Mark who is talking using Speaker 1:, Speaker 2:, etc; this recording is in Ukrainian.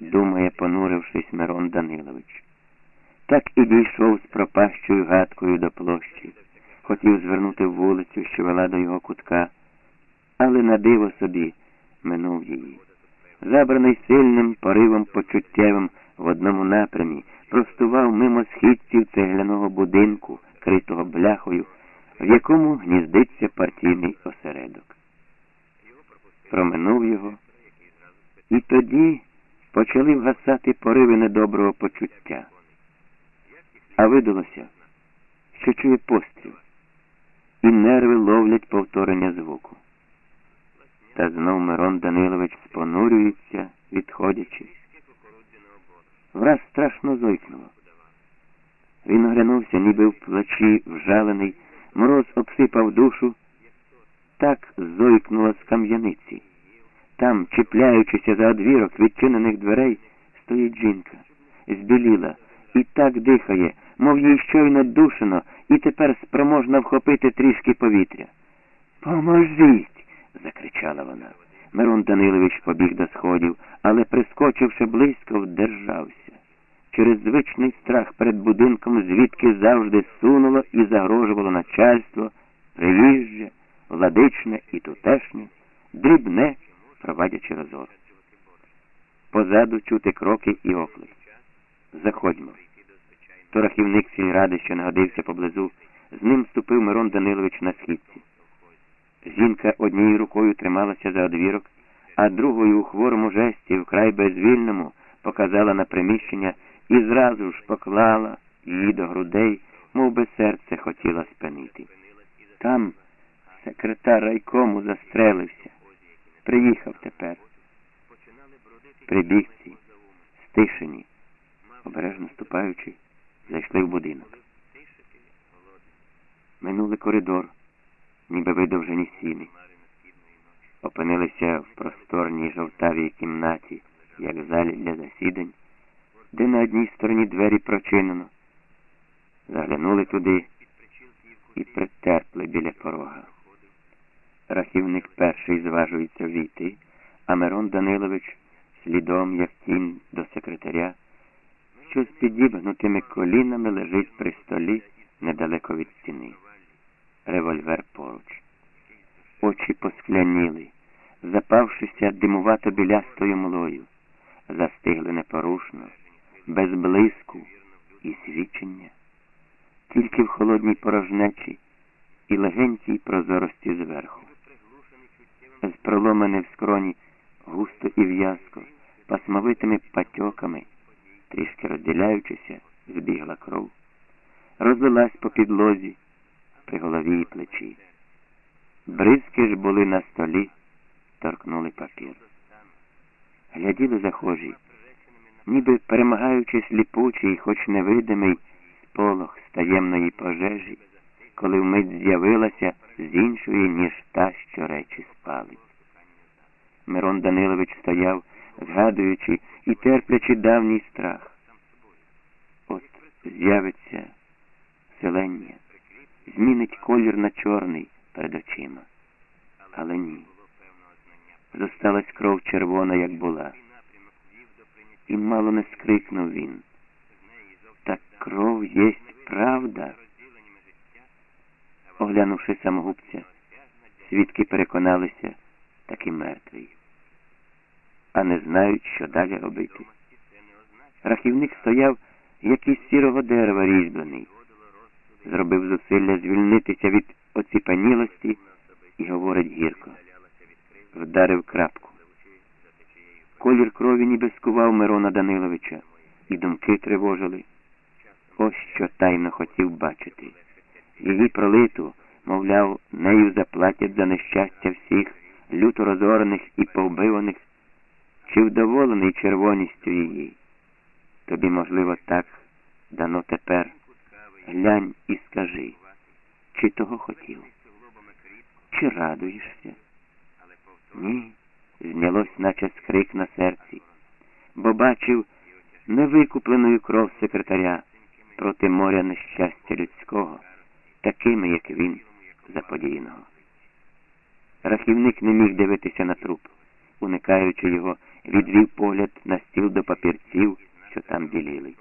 Speaker 1: думає, понурившись Мирон Данилович. Так і дійшов з пропащою гадкою до площі. Хотів звернути вулицю, що вела до його кутка, але на диво собі минув її. Забраний сильним поривом почуттєвим в одному напрямі, простував мимо східців цегляного будинку, критого бляхою, в якому гніздиться партійний осередок. Проминув його, і тоді почали вгасати пориви недоброго почуття. А видалося, що чує постріл, і нерви ловлять повторення звуку. Та знов Мирон Данилович спонурюється, відходячи. Враз страшно зойкнуло. Він оглянувся, ніби в плачі вжалений, мороз обсипав душу, так зойкнуло з кам'яниці. Там, чіпляючися за одвірок відчинених дверей, стоїть жінка, збіліла і так дихає, мов їй щойно душено, і тепер спроможна вхопити трішки повітря. Поможіть! закричала вона. Мирон Данилович побіг до сходів, але, прискочивши близько, вдержався. Через звичний страх перед будинком, звідки завжди сунуло і загрожувало начальство, приїжджа, владичне і тутешнє, дрібне, провадячи розор. Позаду чути кроки і оклик. Заходьмо. То рахівник сільради, що нагодився поблизу, з ним ступив Мирон Данилович на східці. Жінка однією рукою трималася за одвірок, а другою у хворому жесті, вкрай безвільному, показала на приміщення і зразу ж поклала її до грудей, мов би серце хотіла спинити. Там секретар райкому застрелився. Приїхав тепер. Прибігці, стишені, обережно ступаючи, зайшли в будинок. Минули коридор ніби видовжені сіни. Опинилися в просторній жовтавій кімнаті, як залі для засідань, де на одній стороні двері прочинено. Заглянули туди і притерпли біля порога. Рахівник перший зважується війти, а Мирон Данилович слідом, як тінь до секретаря, що з підібгнутими колінами лежить при столі недалеко від стіни револьвер поруч. Очі поскляніли, запавшися димувато білястою млою, застигли непорушно, без блиску і свідчення, тільки в холодній порожнечі і легенькій прозорості зверху. З проломаних в скроні густо і в'язко, пасмовитими патьоками, трішки розділяючися, збігла кров, розлилась по підлозі при голові і плечі. Бризки ж були на столі, торкнули папір. Гляділи захожі, ніби перемагаючи сліпучий, хоч невидимий сполох з таємної пожежі, коли вмить з'явилася з іншої, ніж та, що речі спалить. Мирон Данилович стояв, згадуючи і терплячи давній страх. От з'явиться селення змінить колір на чорний перед очима. Але ні. Зосталась кров червона, як була. І мало не скрикнув він. Так кров єсть правда. Оглянувши самогубця, свідки переконалися, таки мертвий. А не знають, що далі робити. Рахівник стояв, як із сірого дерева різьблений зробив зусилля звільнитися від оціпанілості і говорить гірко. Вдарив крапку. Колір крові ніби скував Мирона Даниловича, і думки тривожили. Ось що тайно хотів бачити. Її пролиту, мовляв, нею заплатять за нещастя всіх, люто розорених і повбиваних, чи вдоволений червоністю її. Тобі, можливо, так дано тепер. Глянь і скажи, чи того хотів, чи радуєшся? Ні, знялось, наче скрик на серці, бо бачив невикупленою кров секретаря проти моря нещастя людського, такими, як він, заподіяного. Рахівник не міг дивитися на труп, уникаючи його відвів погляд на стіл до папірців, що там ділили.